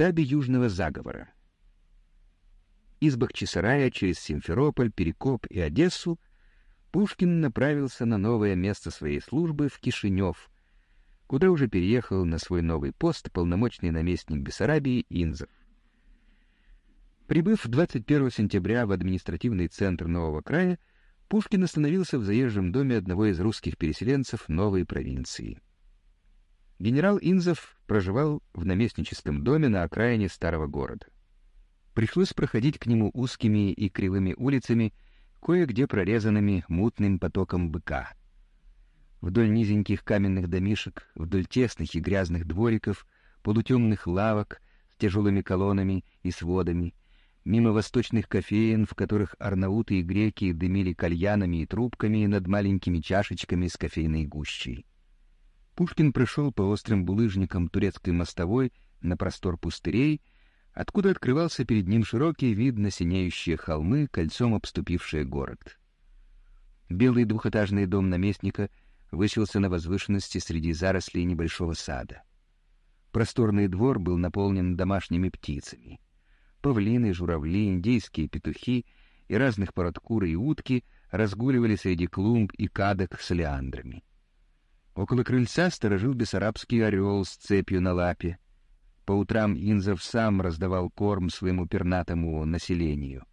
штабе Южного заговора. Из Бахчисарая через Симферополь, Перекоп и Одессу Пушкин направился на новое место своей службы в Кишинев, куда уже переехал на свой новый пост полномочный наместник Бессарабии Инзов. Прибыв 21 сентября в административный центр нового края, Пушкин остановился в заезжем доме одного из русских переселенцев новой провинции. Генерал Инзов проживал в наместническом доме на окраине старого города. Пришлось проходить к нему узкими и кривыми улицами, кое-где прорезанными мутным потоком быка. Вдоль низеньких каменных домишек, вдоль тесных и грязных двориков, полутемных лавок с тяжелыми колоннами и сводами, мимо восточных кофеен, в которых арнауты и греки дымили кальянами и трубками над маленькими чашечками с кофейной гущей. Пушкин пришел по острым булыжникам турецкой мостовой на простор пустырей, откуда открывался перед ним широкий вид на синеющие холмы, кольцом обступившие город. Белый двухэтажный дом наместника высился на возвышенности среди зарослей небольшого сада. Просторный двор был наполнен домашними птицами — Павлины, журавли, индейские петухи и разных пород куры и утки разгуливали среди клумб и кадок с леандрами. Около крыльца сторожил бессарабский орел с цепью на лапе. По утрам Инзов сам раздавал корм своему пернатому населению.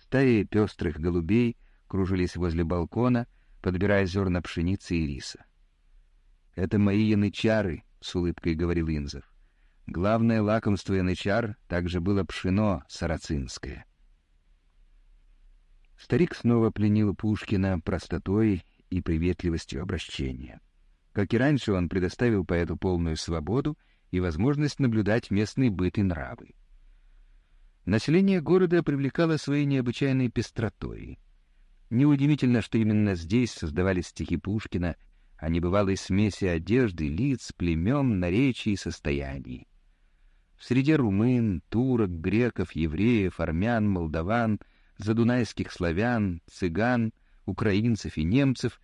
Стаи пестрых голубей кружились возле балкона, подбирая зерна пшеницы и риса. «Это мои янычары», — с улыбкой говорил Инзов. Главное лакомство янычар также было пшено сарацинское. Старик снова пленил Пушкина простотой и приветливостью обращения. Как и раньше, он предоставил поэту полную свободу и возможность наблюдать местный быт и нравы. Население города привлекало своей необычайной пестротой. Неудивительно, что именно здесь создавались стихи Пушкина о небывалой смеси одежды, лиц, племен, наречий и состояний. В среде румын, турок, греков, евреев, армян, молдаван, задунайских славян, цыган, украинцев и немцев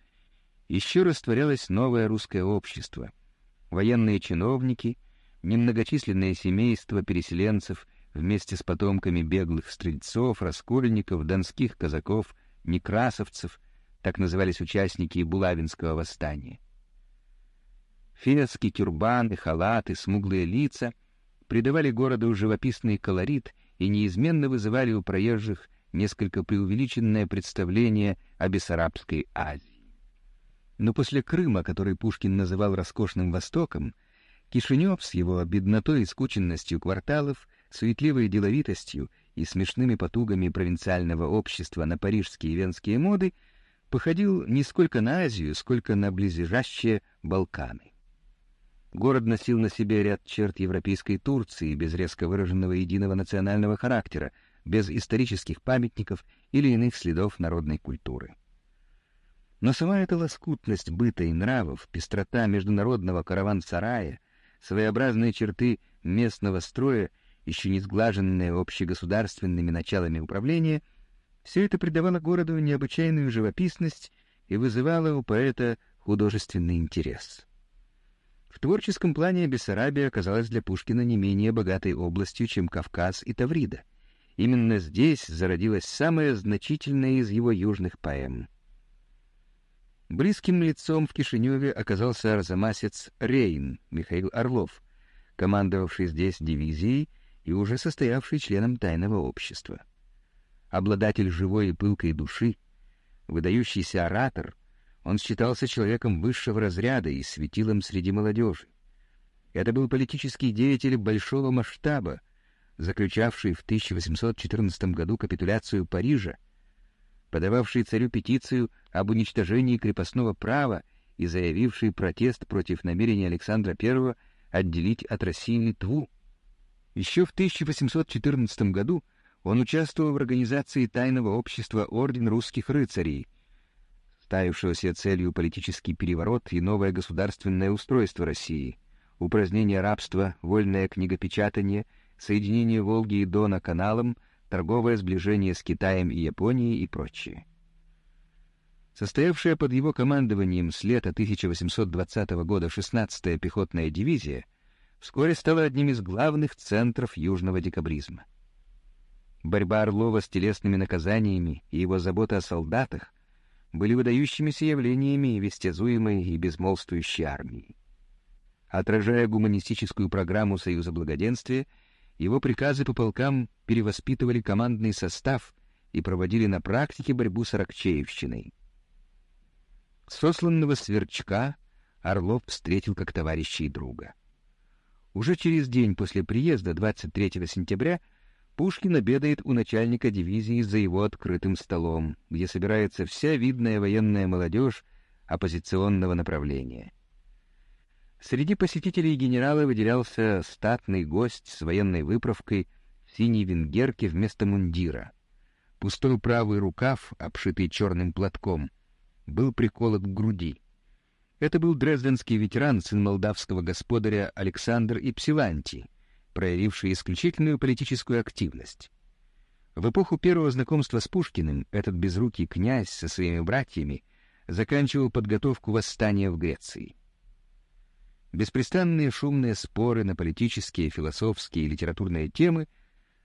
еще растворялось новое русское общество. Военные чиновники, немногочисленное семейство переселенцев вместе с потомками беглых стрельцов, раскольников, донских казаков, некрасовцев, так назывались участники Булавинского восстания. Фески, тюрбаны, халаты, смуглые лица — придавали городу живописный колорит и неизменно вызывали у проезжих несколько преувеличенное представление о Бессарабской Азии. Но после Крыма, который Пушкин называл «роскошным Востоком», Кишинев с его беднотой и скученностью кварталов, суетливой деловитостью и смешными потугами провинциального общества на парижские и венские моды походил не сколько на Азию, сколько на близлежащие Балканы. Город носил на себе ряд черт европейской Турции без резко выраженного единого национального характера, без исторических памятников или иных следов народной культуры. Но сама эта лоскутность быта и нравов, пестрота международного караван-сарая, своеобразные черты местного строя, еще не сглаженные общегосударственными началами управления, все это придавало городу необычайную живописность и вызывало у поэта художественный интерес. В творческом плане Бессарабия оказалась для Пушкина не менее богатой областью, чем Кавказ и Таврида. Именно здесь зародилась самая значительная из его южных поэм. Близким лицом в Кишиневе оказался арзамасец Рейн Михаил Орлов, командовавший здесь дивизией и уже состоявший членом тайного общества. Обладатель живой и пылкой души, выдающийся оратор, он считался человеком высшего разряда и светилом среди молодежи. Это был политический деятель большого масштаба, заключавший в 1814 году капитуляцию Парижа, подававший царю петицию об уничтожении крепостного права и заявивший протест против намерения Александра I отделить от России Литву. Еще в 1814 году он участвовал в организации тайного общества Орден русских рыцарей — ставившегося целью политический переворот и новое государственное устройство России, упразднение рабства, вольное книгопечатание, соединение Волги и Дона каналом, торговое сближение с Китаем и Японией и прочее. Состоявшая под его командованием с лета 1820 года 16-я пехотная дивизия вскоре стало одним из главных центров южного декабризма. Борьба Орлова с телесными наказаниями и его забота о солдатах были выдающимися явлениями вестязуемой и безмолвствующей армии. Отражая гуманистическую программу Союза Благоденствия, его приказы по полкам перевоспитывали командный состав и проводили на практике борьбу с Аракчеевщиной. Сосланного сверчка Орлов встретил как товарища и друга. Уже через день после приезда, 23 сентября, Пушкин обедает у начальника дивизии за его открытым столом, где собирается вся видная военная молодежь оппозиционного направления. Среди посетителей генерала выделялся статный гость с военной выправкой в синей венгерке вместо мундира. Пустой правый рукав, обшитый черным платком, был приколот к груди. Это был дрезденский ветеран, сын молдавского господаря Александр Ипсиланти, проявивший исключительную политическую активность. В эпоху первого знакомства с Пушкиным этот безрукий князь со своими братьями заканчивал подготовку восстания в Греции. Беспрестанные шумные споры на политические, философские и литературные темы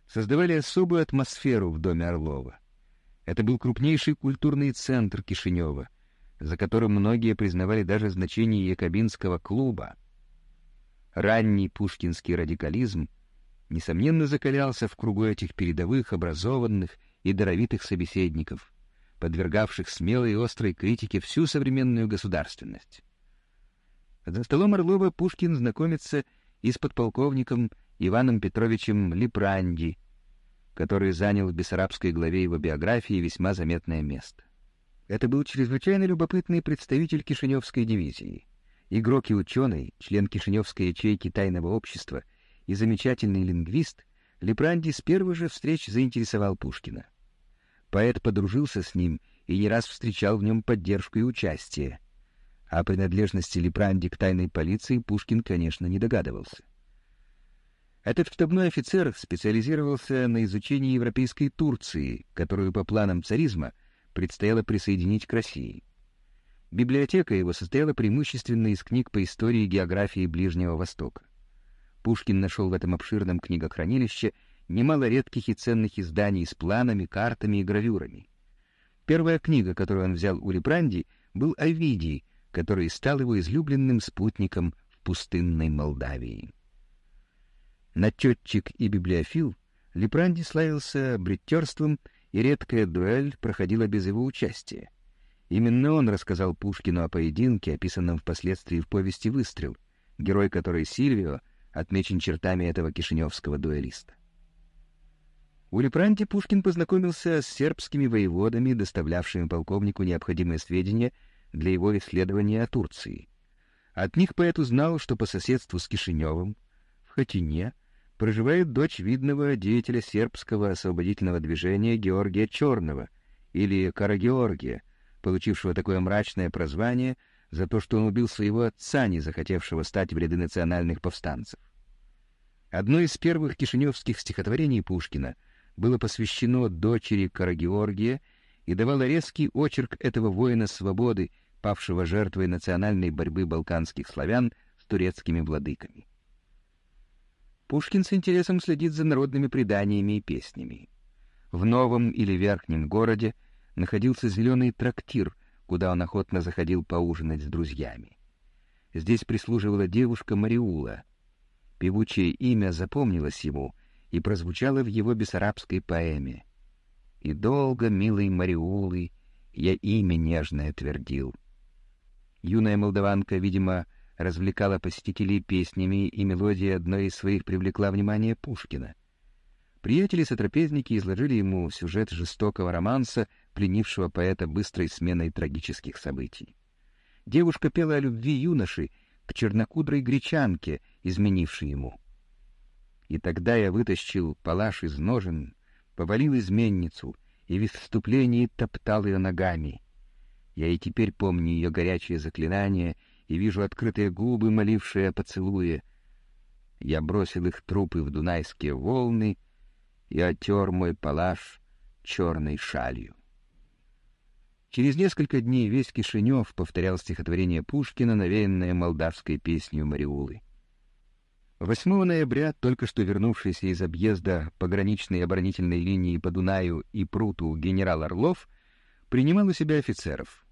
создавали особую атмосферу в доме Орлова. Это был крупнейший культурный центр Кишинева, за которым многие признавали даже значение якобинского клуба. Ранний пушкинский радикализм несомненно закалялся в кругу этих передовых, образованных и даровитых собеседников, подвергавших смелой и острой критике всю современную государственность. За столом Орлова Пушкин знакомится и с подполковником Иваном Петровичем Липранди, который занял в бессарабской главе его биографии весьма заметное место. Это был чрезвычайно любопытный представитель Кишиневской дивизии, игрок и ученый, член Кишиневской ячейки тайного общества и замечательный лингвист, Лепранди с первых же встреч заинтересовал Пушкина. Поэт подружился с ним и не раз встречал в нем поддержку и участие, о принадлежности Лепранди к тайной полиции Пушкин, конечно, не догадывался. Этот штабной офицер специализировался на изучении европейской Турции, которую по планам царизма предстояло присоединить к России. Библиотека его состояла преимущественно из книг по истории и географии Ближнего Востока. Пушкин нашел в этом обширном книгохранилище немало редких и ценных изданий с планами, картами и гравюрами. Первая книга, которую он взял у Лепранди, был «Овидий», который стал его излюбленным спутником в пустынной Молдавии. Начетчик и библиофил, Лепранди славился бреттерством, и редкая дуэль проходила без его участия. Именно он рассказал Пушкину о поединке, описанном впоследствии в повести «Выстрел», герой которой Сильвио отмечен чертами этого кишиневского дуэлиста. У Лепранти Пушкин познакомился с сербскими воеводами, доставлявшими полковнику необходимые сведения для его исследования о Турции. От них поэт узнал, что по соседству с Кишиневым, в Хатине, проживает дочь видного деятеля сербского освободительного движения Георгия Черного, или Карагеоргия, получившего такое мрачное прозвание за то, что он убил своего отца, не захотевшего стать в ряды национальных повстанцев. Одно из первых кишиневских стихотворений Пушкина было посвящено дочери Карагеоргия и давало резкий очерк этого воина свободы, павшего жертвой национальной борьбы балканских славян с турецкими владыками. Пушкин с интересом следит за народными преданиями и песнями. В новом или верхнем городе находился зеленый трактир, куда он охотно заходил поужинать с друзьями. Здесь прислуживала девушка Мариула. Певучее имя запомнилось ему и прозвучало в его бессарабской поэме. «И долго, милый Мариулы, я имя нежное твердил». Юная молдаванка, видимо, развлекала посетителей песнями, и мелодия одной из своих привлекла внимание Пушкина. Приятели-сотрапезники изложили ему сюжет жестокого романса, пленившего поэта быстрой сменой трагических событий. Девушка пела о любви юноши к чернокудрой гречанке, изменившей ему. И тогда я вытащил палаш из ножен, повалил изменницу и в вступлении топтал ее ногами. Я и теперь помню ее горячее заклинание и вижу открытые губы, молившие о поцелуе. Я бросил их трупы в дунайские волны и отер мой палаш черной шалью. Через несколько дней весь Кишинев повторял стихотворение Пушкина, навеянное молдавской песней Мариулы. 8 ноября только что вернувшийся из объезда пограничной оборонительной линии по Дунаю и Пруту генерал Орлов принимал у себя офицеров.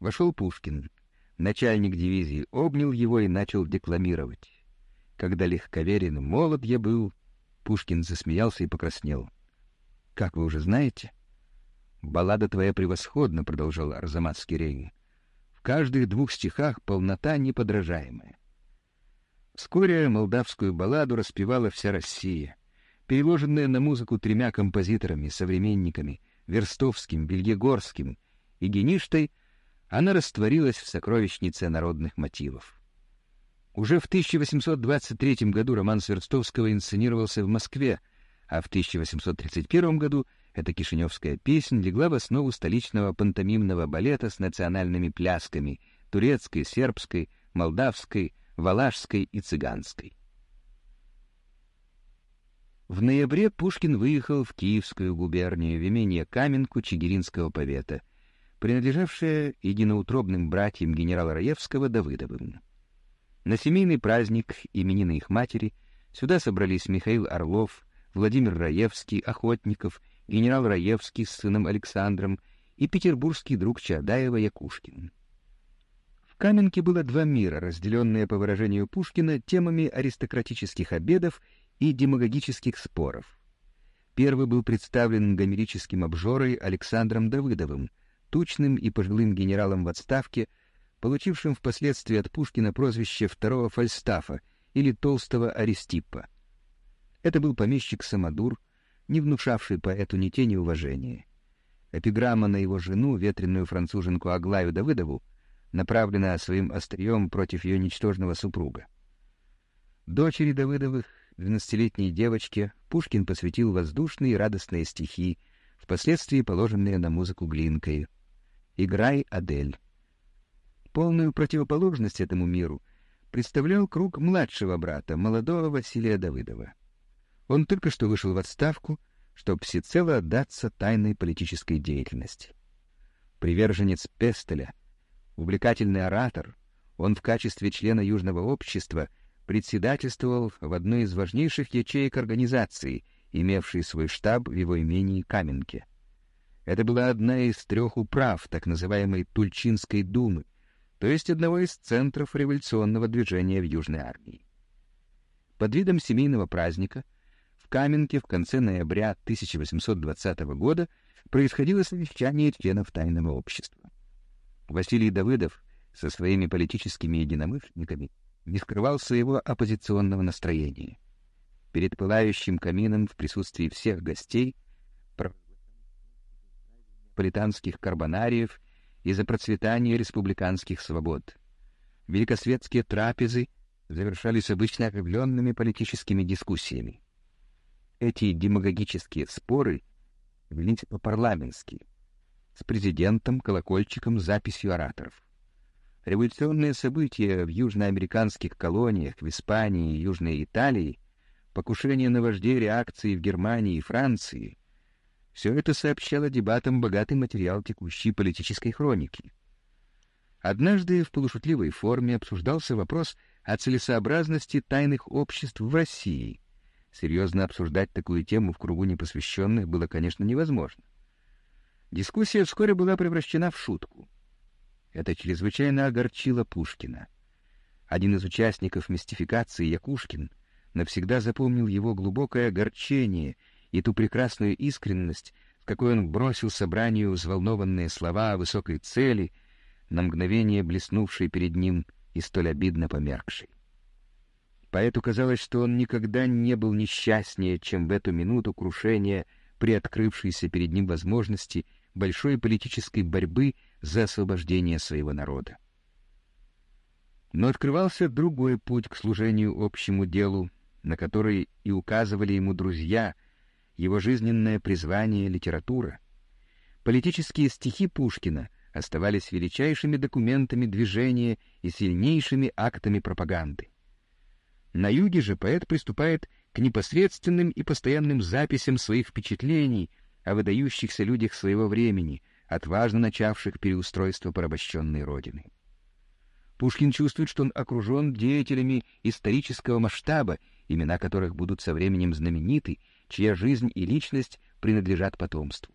Вошел Пушкин. Начальник дивизии обнял его и начал декламировать. Когда легковерен молод я был, Пушкин засмеялся и покраснел. Как вы уже знаете, баллада твоя превосходна, продолжал арзамасский Рейн. В каждых двух стихах полнота неподражаемая. Вскоре молдавскую балладу распевала вся Россия, переложенная на музыку тремя композиторами, современниками Верстовским, Виельгорским и Геништой, она растворилась в сокровищнице народных мотивов. Уже в 1823 году романс Верстовского инсценировался в Москве, а в 1831 году эта кишиневская песня легла в основу столичного пантомимного балета с национальными плясками турецкой, сербской, молдавской, валашской и цыганской. В ноябре Пушкин выехал в Киевскую губернию в имение Каменку Чигиринского повета, принадлежавшее единоутробным братьям генерала Раевского Давыдовым. На семейный праздник именины их матери сюда собрались Михаил Орлов, Владимир Раевский, Охотников, генерал Раевский с сыном Александром и петербургский друг Чадаева Якушкин. В Каменке было два мира, разделенные, по выражению Пушкина, темами аристократических обедов и демагогических споров. Первый был представлен гомерическим обжорой Александром Давыдовым, тучным и пожилым генералом в отставке, получившим впоследствии от Пушкина прозвище второго Фальстафа или толстого Аристиппа. Это был помещик Самодур, не внушавший поэту ни тени уважения. Эпиграмма на его жену, ветреную француженку Аглаю Давыдову, направлена своим острием против ее ничтожного супруга. Дочери Давыдовых, двенадцатилетней девочке, Пушкин посвятил воздушные и радостные стихи, впоследствии положенные на музыку Глинкой. «Играй, Адель». Полную противоположность этому миру представлял круг младшего брата, молодого Василия Давыдова. Он только что вышел в отставку, чтобы всецело отдаться тайной политической деятельности. Приверженец Пестеля, увлекательный оратор, он в качестве члена Южного общества председательствовал в одной из важнейших ячеек организации, имевшей свой штаб в его имении Каменке. Это была одна из трех управ так называемой Тульчинской думы, то есть одного из центров революционного движения в Южной армии. Под видом семейного праздника в Каменке в конце ноября 1820 года происходило совещание членов тайного общества. Василий Давыдов со своими политическими единомышленниками не скрывал своего оппозиционного настроения. Перед пылающим камином в присутствии всех гостей политанских карбонариев и за процветание республиканских свобод. Великосветские трапезы завершались обычно оживленными политическими дискуссиями. Эти демагогические споры велись по-парламентски, с президентом, колокольчиком, записью ораторов. Революционные события в южноамериканских колониях, в Испании и Южной Италии, покушение на вождей реакции в Германии и Франции — все это сообщало дебатам богатый материал текущей политической хроники. Однажды в полушутливой форме обсуждался вопрос о целесообразности тайных обществ в России. Серьезно обсуждать такую тему в кругу непосвященных было, конечно, невозможно. Дискуссия вскоре была превращена в шутку. Это чрезвычайно огорчило Пушкина. Один из участников мистификации, Якушкин, навсегда запомнил его глубокое огорчение — и ту прекрасную искренность, с какой он бросил собранию взволнованные слова о высокой цели, на мгновение блеснувшей перед ним и столь обидно померкшей. Поэту казалось, что он никогда не был несчастнее, чем в эту минуту крушения при открывшейся перед ним возможности большой политической борьбы за освобождение своего народа. Но открывался другой путь к служению общему делу, на который и указывали ему друзья — его жизненное призвание — литература. Политические стихи Пушкина оставались величайшими документами движения и сильнейшими актами пропаганды. На юге же поэт приступает к непосредственным и постоянным записям своих впечатлений о выдающихся людях своего времени, отважно начавших переустройство порабощенной Родины. Пушкин чувствует, что он окружен деятелями исторического масштаба имена которых будут со временем знамениты, чья жизнь и личность принадлежат потомству.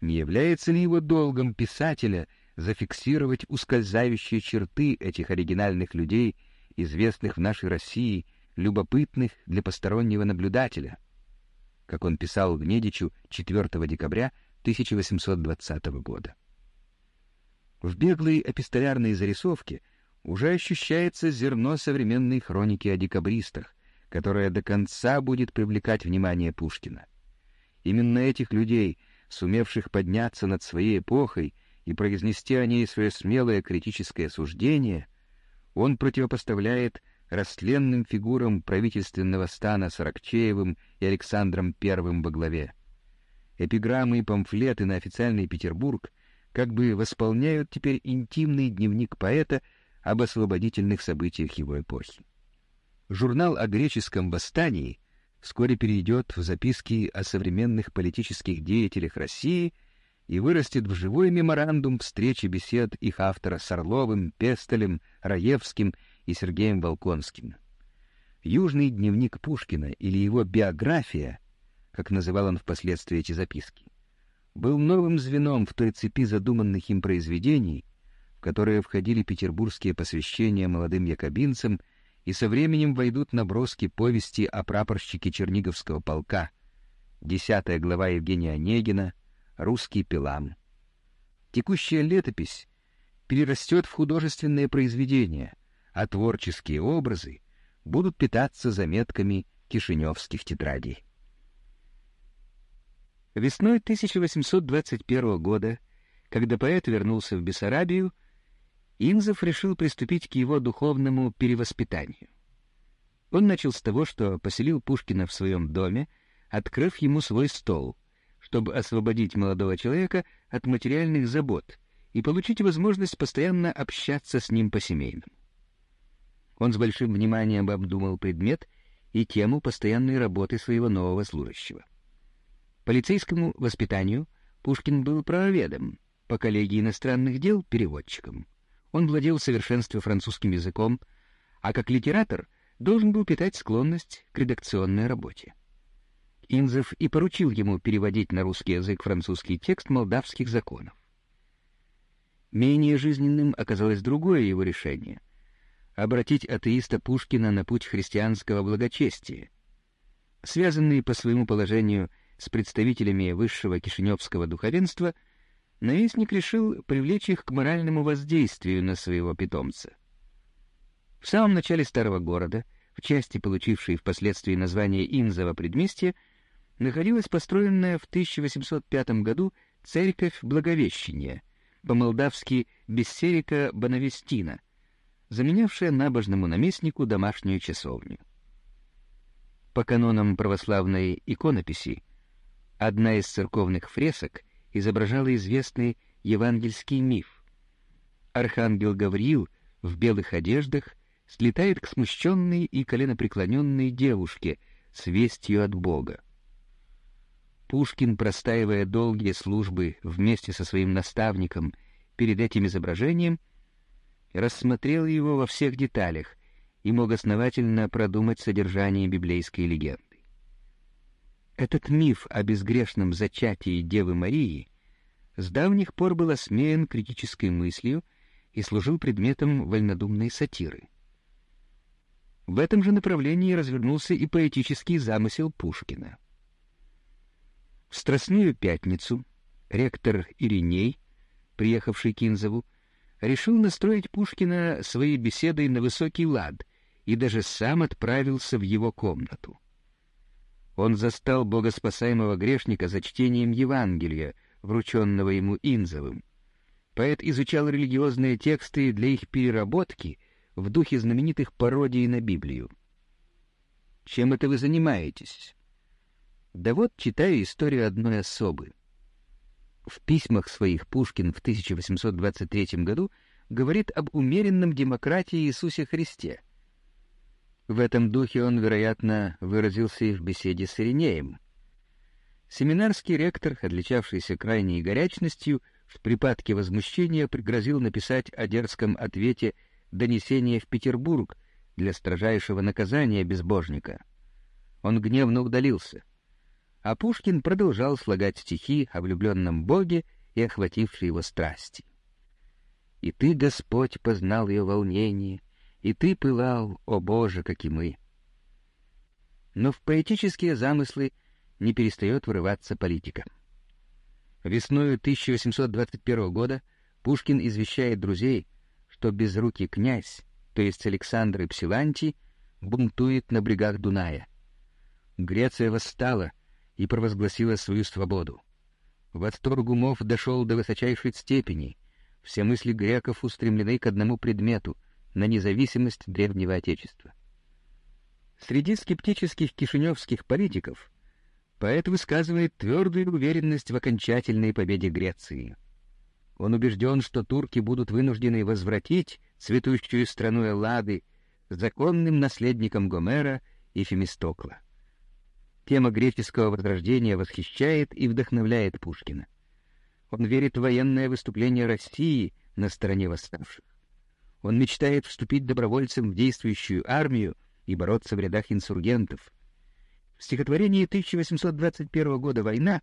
Не является ли его долгом писателя зафиксировать ускользающие черты этих оригинальных людей, известных в нашей России, любопытных для постороннего наблюдателя, как он писал в Недичу 4 декабря 1820 года. В беглой эпистолярной зарисовке уже ощущается зерно современной хроники о декабристах, которая до конца будет привлекать внимание Пушкина. Именно этих людей, сумевших подняться над своей эпохой и произнести о ней свое смелое критическое суждение, он противопоставляет растленным фигурам правительственного стана с Аракчеевым и Александром I во главе. Эпиграммы и памфлеты на официальный Петербург как бы восполняют теперь интимный дневник поэта об освободительных событиях его эпохи. Журнал о греческом восстании вскоре перейдет в записки о современных политических деятелях России и вырастет в живой меморандум встречи бесед их автора с Орловым, Пестелем, Раевским и Сергеем Волконским. Южный дневник Пушкина или его биография, как называл он впоследствии эти записки, был новым звеном в той цепи задуманных им произведений, в которые входили петербургские посвящения молодым якобинцам и со временем войдут наброски повести о прапорщике Черниговского полка, десятая глава Евгения Онегина, русский пилам. Текущая летопись перерастет в художественное произведение, а творческие образы будут питаться заметками кишиневских тетрадей. Весной 1821 года, когда поэт вернулся в Бессарабию, Инзов решил приступить к его духовному перевоспитанию. Он начал с того, что поселил Пушкина в своем доме, открыв ему свой стол, чтобы освободить молодого человека от материальных забот и получить возможность постоянно общаться с ним по-семейному. Он с большим вниманием обдумал предмет и тему постоянной работы своего нового служащего. Полицейскому воспитанию Пушкин был правоведом, по коллегии иностранных дел — переводчиком. Он владел в совершенстве французским языком, а как литератор должен был питать склонность к редакционной работе. Инзов и поручил ему переводить на русский язык французский текст молдавских законов. Менее жизненным оказалось другое его решение — обратить атеиста Пушкина на путь христианского благочестия. Связанный по своему положению с представителями высшего кишиневского духовенства, навестник решил привлечь их к моральному воздействию на своего питомца. В самом начале старого города, в части, получившей впоследствии название Инзова предместья, находилась построенная в 1805 году церковь Благовещения, по-молдавски Бессерика Бонавестина, заменявшая набожному наместнику домашнюю часовню. По канонам православной иконописи Одна из церковных фресок изображала известный евангельский миф. Архангел Гавриил в белых одеждах слетает к смущенной и коленопреклоненной девушке с вестью от Бога. Пушкин, простаивая долгие службы вместе со своим наставником перед этим изображением, рассмотрел его во всех деталях и мог основательно продумать содержание библейской легенды. Этот миф о безгрешном зачатии Девы Марии с давних пор был осмеян критической мыслью и служил предметом вольнодумной сатиры. В этом же направлении развернулся и поэтический замысел Пушкина. В Страстную Пятницу ректор Ириней, приехавший к Инзову, решил настроить Пушкина своей беседой на высокий лад и даже сам отправился в его комнату он застал богоспасаемого грешника за чтением Евангелия, врученного ему Инзовым. Поэт изучал религиозные тексты для их переработки в духе знаменитых пародий на Библию. «Чем это вы занимаетесь?» «Да вот читаю историю одной особы». В письмах своих Пушкин в 1823 году говорит об умеренном демократии Иисусе Христе — в этом духе он, вероятно, выразился и в беседе с Иринеем. Семинарский ректор, отличавшийся крайней горячностью, в припадке возмущения пригрозил написать о дерзком ответе донесение в Петербург для строжайшего наказания безбожника. Он гневно удалился. А Пушкин продолжал слагать стихи о влюбленном Боге и охватившей его страсти. «И ты, Господь, познал ее волнение, и ты пылал, о Боже, как и мы». Но в поэтические замыслы не перестает вырываться политика. Весною 1821 года Пушкин извещает друзей, что безрукий князь, то есть Александр Ипсилантий, бунтует на брегах Дуная. Греция восстала и провозгласила свою свободу. Восторг умов дошел до высочайшей степени. Все мысли греков устремлены к одному предмету — на независимость древнего Отечества. Среди скептических кишиневских политиков поэт высказывает твердую уверенность в окончательной победе Греции. Он убежден, что турки будут вынуждены возвратить цветущую страну Эллады законным наследникам Гомера и Фемистокла. Тема греческого возрождения восхищает и вдохновляет Пушкина. Он верит в военное выступление России на стороне восставших. Он мечтает вступить добровольцем в действующую армию и бороться в рядах инсургентов. В стихотворении 1821 года «Война»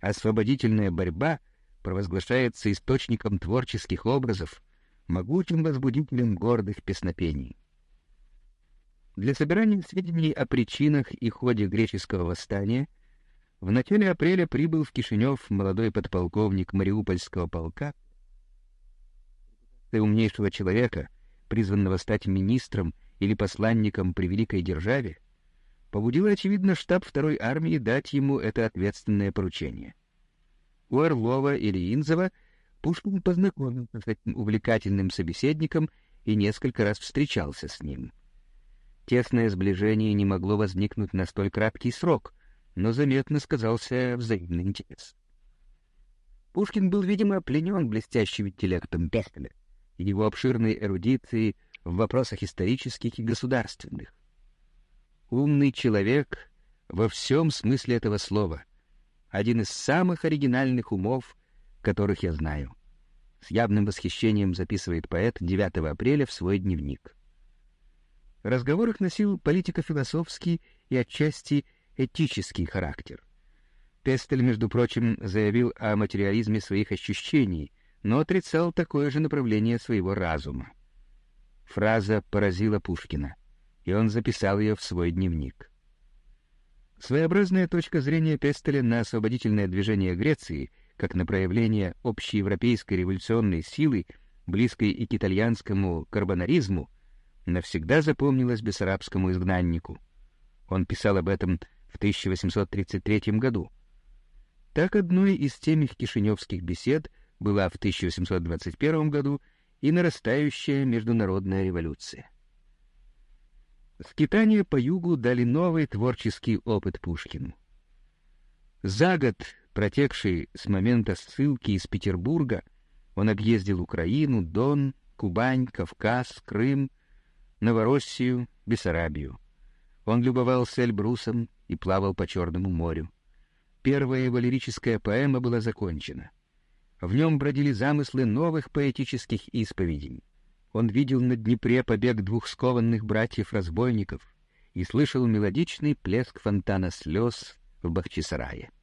освободительная борьба провозглашается источником творческих образов, могучим возбудителем гордых песнопений. Для собирания сведений о причинах и ходе греческого восстания в начале апреля прибыл в Кишинев молодой подполковник Мариупольского полка умнейшего человека, призванного стать министром или посланником при великой державе, побудило, очевидно, штаб второй армии дать ему это ответственное поручение. У Орлова или Инзова Пушкин познакомился с этим увлекательным собеседником и несколько раз встречался с ним. Тесное сближение не могло возникнуть на столь краткий срок, но заметно сказался взаимный интерес. Пушкин был, видимо, пленен блестящим интеллектом Пестеля и его обширной эрудицией в вопросах исторических и государственных. Умный человек во всем смысле этого слова, один из самых оригинальных умов, которых я знаю. С явным восхищением записывает поэт 9 апреля в свой дневник. Разговор их носил политико-философский и отчасти этический характер. Пестель, между прочим, заявил о материализме своих ощущений — но отрицал такое же направление своего разума. Фраза поразила Пушкина, и он записал ее в свой дневник. Своеобразная точка зрения Пестеля на освободительное движение Греции как на проявление общеевропейской революционной силы, близкой и к итальянскому карбонаризму, навсегда запомнилась бессарабскому изгнаннику. Он писал об этом в 1833 году. Так одной из темих кишиневских бесед — была в 1821 году и нарастающая международная революция. Скитания по югу дали новый творческий опыт Пушкину. За год, протекший с момента ссылки из Петербурга, он объездил Украину, Дон, Кубань, Кавказ, Крым, Новороссию, Бессарабию. Он любовался Эльбрусом и плавал по Черному морю. Первая его лирическая поэма была закончена. В нем бродили замыслы новых поэтических исповедей. Он видел на Днепре побег двух скованных братьев-разбойников и слышал мелодичный плеск фонтана слез в Бахчисарае.